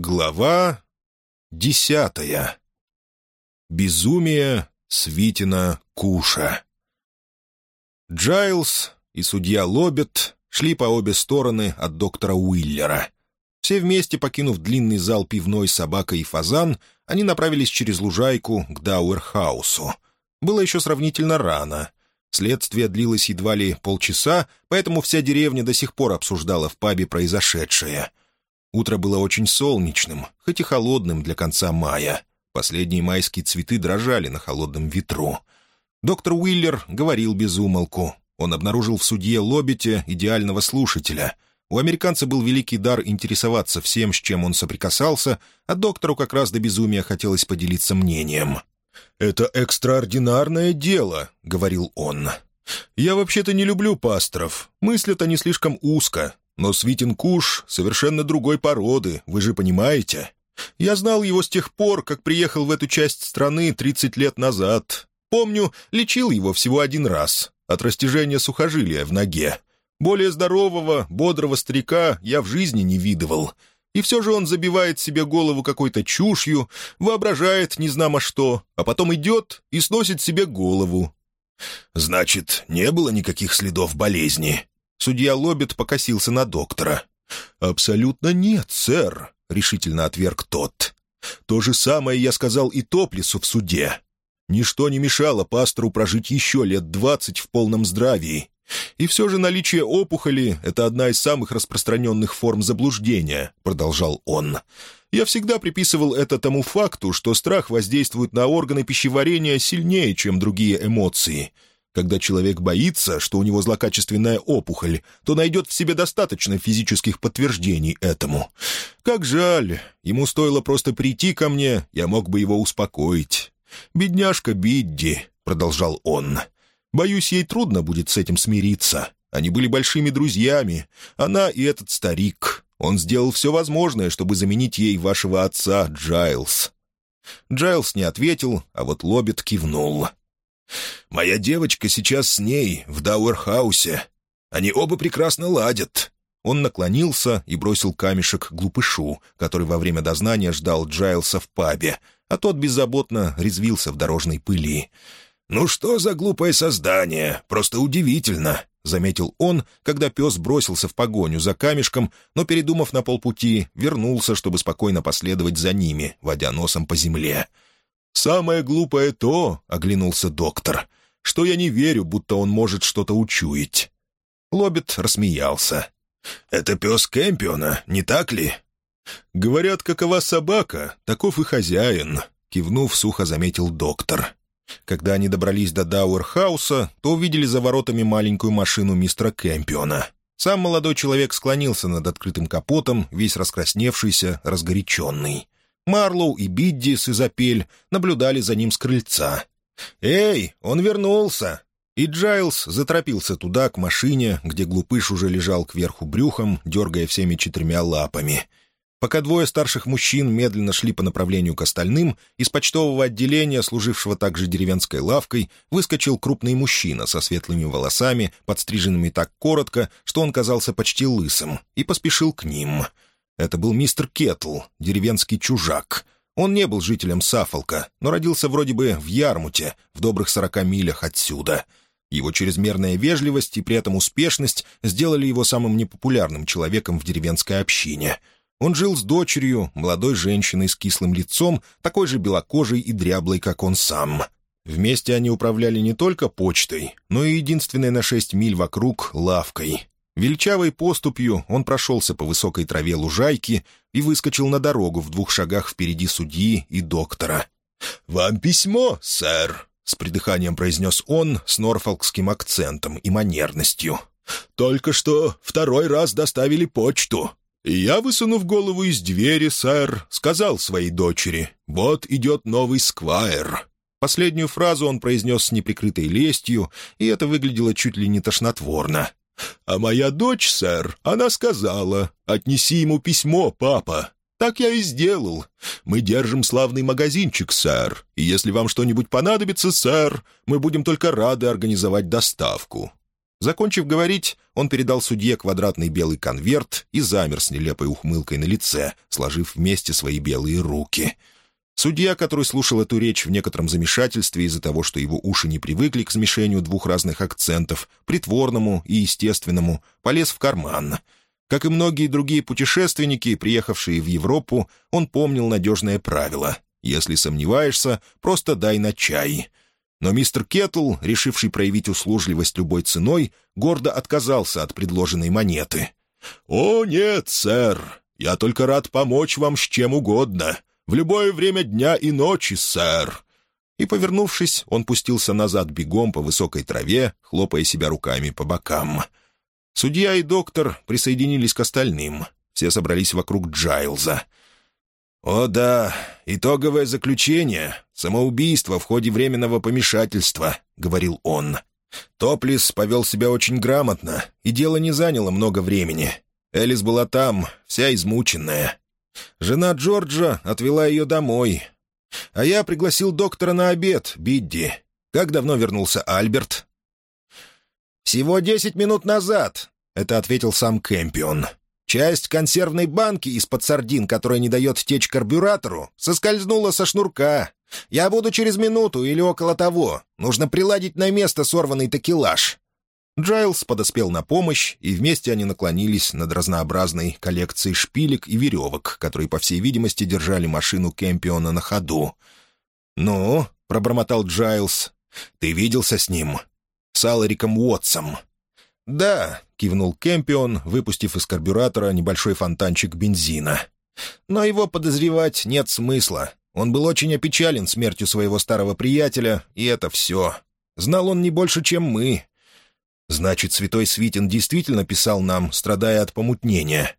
Глава десятая. Безумие Свитина Куша. Джайлз и судья Лобет шли по обе стороны от доктора Уиллера. Все вместе, покинув длинный зал пивной «Собака и фазан», они направились через лужайку к Дауэрхаусу. Было еще сравнительно рано. Следствие длилось едва ли полчаса, поэтому вся деревня до сих пор обсуждала в пабе произошедшее — Утро было очень солнечным, хоть и холодным для конца мая. Последние майские цветы дрожали на холодном ветру. Доктор Уиллер говорил без умолку. Он обнаружил в судье Лоббите идеального слушателя. У американца был великий дар интересоваться всем, с чем он соприкасался, а доктору как раз до безумия хотелось поделиться мнением. «Это экстраординарное дело», — говорил он. «Я вообще-то не люблю пасторов. Мыслят они слишком узко. Но Свитин Куш совершенно другой породы, вы же понимаете. Я знал его с тех пор, как приехал в эту часть страны 30 лет назад. Помню, лечил его всего один раз, от растяжения сухожилия в ноге. Более здорового, бодрого старика я в жизни не видывал. И все же он забивает себе голову какой-то чушью, воображает незнамо что, а потом идет и сносит себе голову. «Значит, не было никаких следов болезни?» Судья Лоббит покосился на доктора. «Абсолютно нет, сэр», — решительно отверг тот. «То же самое я сказал и Топлису в суде. Ничто не мешало пастору прожить еще лет двадцать в полном здравии. И все же наличие опухоли — это одна из самых распространенных форм заблуждения», — продолжал он. «Я всегда приписывал это тому факту, что страх воздействует на органы пищеварения сильнее, чем другие эмоции». Когда человек боится, что у него злокачественная опухоль, то найдет в себе достаточно физических подтверждений этому. Как жаль, ему стоило просто прийти ко мне, я мог бы его успокоить. «Бедняжка Бидди», — продолжал он, — «боюсь, ей трудно будет с этим смириться. Они были большими друзьями, она и этот старик. Он сделал все возможное, чтобы заменить ей вашего отца, Джайлз». Джайлз не ответил, а вот Лоббит кивнул. Моя девочка сейчас с ней, в Дауэрхаусе. Они оба прекрасно ладят». Он наклонился и бросил камешек глупышу, который во время дознания ждал Джайлса в пабе, а тот беззаботно резвился в дорожной пыли. «Ну что за глупое создание? Просто удивительно!» — заметил он, когда пес бросился в погоню за камешком, но, передумав на полпути, вернулся, чтобы спокойно последовать за ними, водя носом по земле. «Самое глупое то», — оглянулся доктор, — «что я не верю, будто он может что-то учуять». Лоббит рассмеялся. «Это пес Кэмпиона, не так ли?» «Говорят, какова собака, таков и хозяин», — кивнув, сухо заметил доктор. Когда они добрались до Дауэрхауса, то увидели за воротами маленькую машину мистера Кэмпиона. Сам молодой человек склонился над открытым капотом, весь раскрасневшийся, разгоряченный. Марлоу и Бидди с Изапель наблюдали за ним с крыльца. «Эй, он вернулся!» И Джайлз заторопился туда, к машине, где глупыш уже лежал кверху брюхом, дергая всеми четырьмя лапами. Пока двое старших мужчин медленно шли по направлению к остальным, из почтового отделения, служившего также деревенской лавкой, выскочил крупный мужчина со светлыми волосами, подстриженными так коротко, что он казался почти лысым, и поспешил к ним — это был мистер Кетл, деревенский чужак. Он не был жителем Сафолка, но родился вроде бы в Ярмуте, в добрых сорока милях отсюда. Его чрезмерная вежливость и при этом успешность сделали его самым непопулярным человеком в деревенской общине. Он жил с дочерью, молодой женщиной с кислым лицом, такой же белокожей и дряблой, как он сам. Вместе они управляли не только почтой, но и единственной на шесть миль вокруг лавкой. Величавой поступью он прошелся по высокой траве лужайки и выскочил на дорогу в двух шагах впереди судьи и доктора. «Вам письмо, сэр», — с придыханием произнес он с норфолкским акцентом и манерностью. «Только что второй раз доставили почту. И я, высунув голову из двери, сэр, сказал своей дочери, «Вот идет новый сквайр». Последнюю фразу он произнес с неприкрытой лестью, и это выглядело чуть ли не тошнотворно. А моя дочь, сэр, она сказала, «Отнеси ему письмо, папа». Так я и сделал. Мы держим славный магазинчик, сэр, и если вам что-нибудь понадобится, сэр, мы будем только рады организовать доставку». Закончив говорить, он передал судье квадратный белый конверт и замер с нелепой ухмылкой на лице, сложив вместе свои белые руки. Судья, который слушал эту речь в некотором замешательстве из-за того, что его уши не привыкли к смешению двух разных акцентов, притворному и естественному, полез в карман. Как и многие другие путешественники, приехавшие в Европу, он помнил надежное правило — если сомневаешься, просто дай на чай — но мистер Кеттл, решивший проявить услужливость любой ценой, гордо отказался от предложенной монеты. «О, нет, сэр, я только рад помочь вам с чем угодно. В любое время дня и ночи, сэр». И, повернувшись, он пустился назад бегом по высокой траве, хлопая себя руками по бокам. Судья и доктор присоединились к остальным. Все собрались вокруг Джайлза — «О да, итоговое заключение — самоубийство в ходе временного помешательства», — говорил он. Топлис повел себя очень грамотно, и дело не заняло много времени. Элис была там, вся измученная. Жена Джорджа отвела ее домой. А я пригласил доктора на обед, Бидди. Как давно вернулся Альберт?» «Всего десять минут назад», — это ответил сам Кэмпион. Часть консервной банки из-под сардин, которая не дает течь карбюратору, соскользнула со шнурка. Я буду через минуту или около того. Нужно приладить на место сорванный такелаж». Джайлз подоспел на помощь, и вместе они наклонились над разнообразной коллекцией шпилек и веревок, которые, по всей видимости, держали машину Кэмпиона на ходу. «Ну?» — пробормотал Джайлз. «Ты виделся с ним?» «С Алариком Уотсом». «Да», — кивнул Кемпион, выпустив из карбюратора небольшой фонтанчик бензина. «Но его подозревать нет смысла. Он был очень опечален смертью своего старого приятеля, и это все. Знал он не больше, чем мы. Значит, святой Свитин действительно писал нам, страдая от помутнения».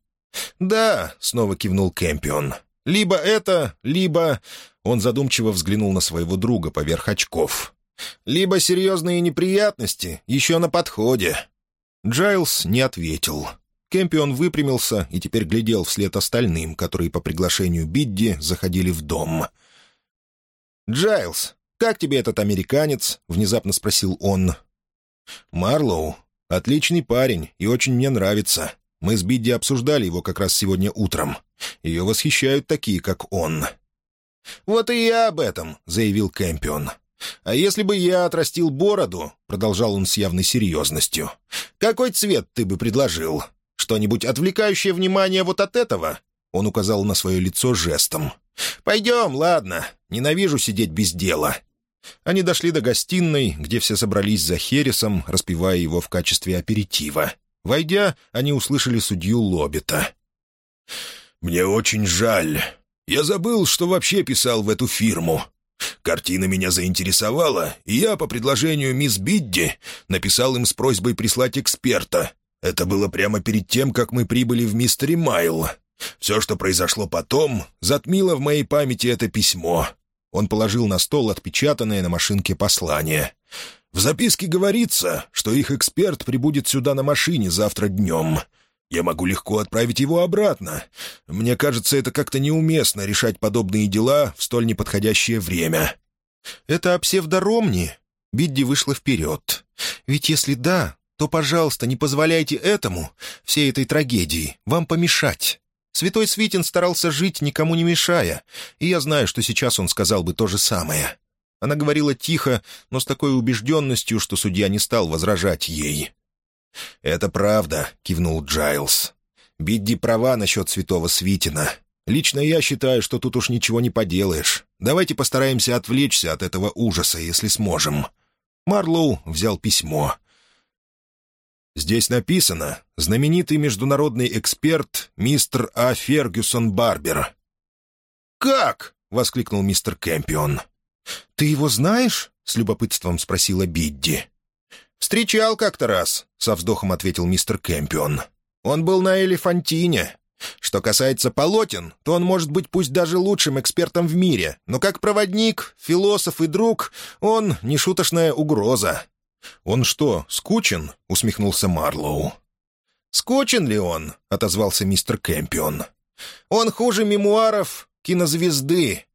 «Да», — снова кивнул Кемпион. «Либо это, либо...» Он задумчиво взглянул на своего друга поверх очков. «Либо серьезные неприятности еще на подходе. Джайлз не ответил. Кемпион выпрямился и теперь глядел вслед остальным, которые по приглашению Бидди заходили в дом. «Джайлз, как тебе этот американец?» — внезапно спросил он. «Марлоу. Отличный парень и очень мне нравится. Мы с Бидди обсуждали его как раз сегодня утром. Ее восхищают такие, как он». «Вот и я об этом», — заявил Кэмпион. «А если бы я отрастил бороду?» — продолжал он с явной серьезностью. «Какой цвет ты бы предложил? Что-нибудь отвлекающее внимание вот от этого?» Он указал на свое лицо жестом. «Пойдем, ладно. Ненавижу сидеть без дела». Они дошли до гостиной, где все собрались за Хересом, распивая его в качестве аперитива. Войдя, они услышали судью Лобита. «Мне очень жаль. Я забыл, что вообще писал в эту фирму. Картина меня заинтересовала, и я, по предложению мисс Бидди, написал им с просьбой прислать эксперта. Это было прямо перед тем, как мы прибыли в Мистери Майл. Все, что произошло потом, затмило в моей памяти это письмо. Он положил на стол отпечатанное на машинке послание. В записке говорится, что их эксперт прибудет сюда на машине завтра днем. Я могу легко отправить его обратно. Мне кажется, это как-то неуместно решать подобные дела в столь неподходящее время». «Это о псевдоромне?» Бидди вышла вперед. «Ведь если да, то, пожалуйста, не позволяйте этому, всей этой трагедии, вам помешать. Святой Свитин старался жить, никому не мешая, и я знаю, что сейчас он сказал бы то же самое». Она говорила тихо, но с такой убежденностью, что судья не стал возражать ей. «Это правда», — кивнул Джайлз. «Бидди права насчет святого Свитина. Лично я считаю, что тут уж ничего не поделаешь. Давайте постараемся отвлечься от этого ужаса, если сможем». Марлоу взял письмо. Здесь написано «Знаменитый международный эксперт мистер А. Фергюсон Барбер». «Как?» — воскликнул мистер Кэмпион. «Ты его знаешь?» — с любопытством спросила Бидди. «Встречал как-то раз», — со вздохом ответил мистер Кэмпион. «Он был на Элефантине. Что касается полотен, то он может быть пусть даже лучшим экспертом в мире, но как проводник, философ и друг он — нешуточная угроза». «Он что, скучен?» — усмехнулся Марлоу. «Скучен ли он?» — отозвался мистер Кэмпион. «Он хуже мемуаров кинозвезды.